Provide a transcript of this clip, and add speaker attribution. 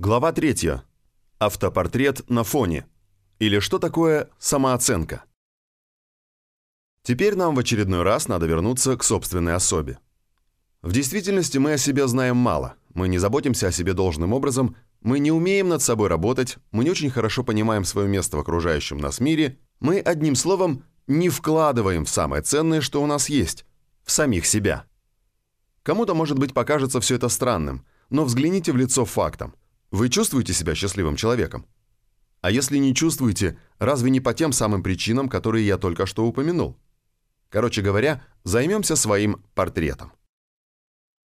Speaker 1: Глава 3. Автопортрет на фоне. Или что такое самооценка? Теперь нам в очередной раз надо вернуться к собственной особе. В действительности мы о себе знаем мало, мы не заботимся о себе должным образом, мы не умеем над собой работать, мы не очень хорошо понимаем свое место в окружающем нас мире, мы, одним словом, не вкладываем в самое ценное, что у нас есть, в самих себя. Кому-то, может быть, покажется все это странным, но взгляните в лицо фактам – вы чувствуете себя счастливым человеком? А если не чувствуете, разве не по тем самым причинам, которые я только что упомянул? Короче говоря, займемся своим портретом.